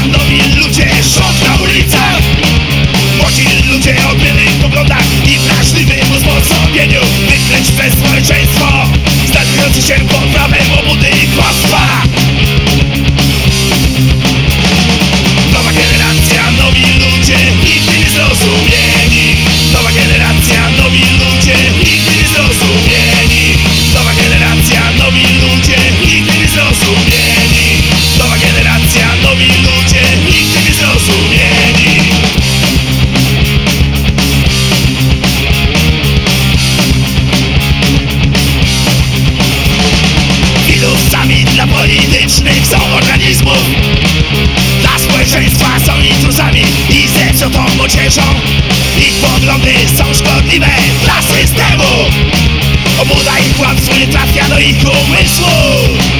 cuando viene mechanizmów Dla społeczeństwa są intruzami i zepsutą młodzieżą Ich poglądy są szkodliwe dla systemu. Obuda i kłamstwo nie trafia do ich umysłu.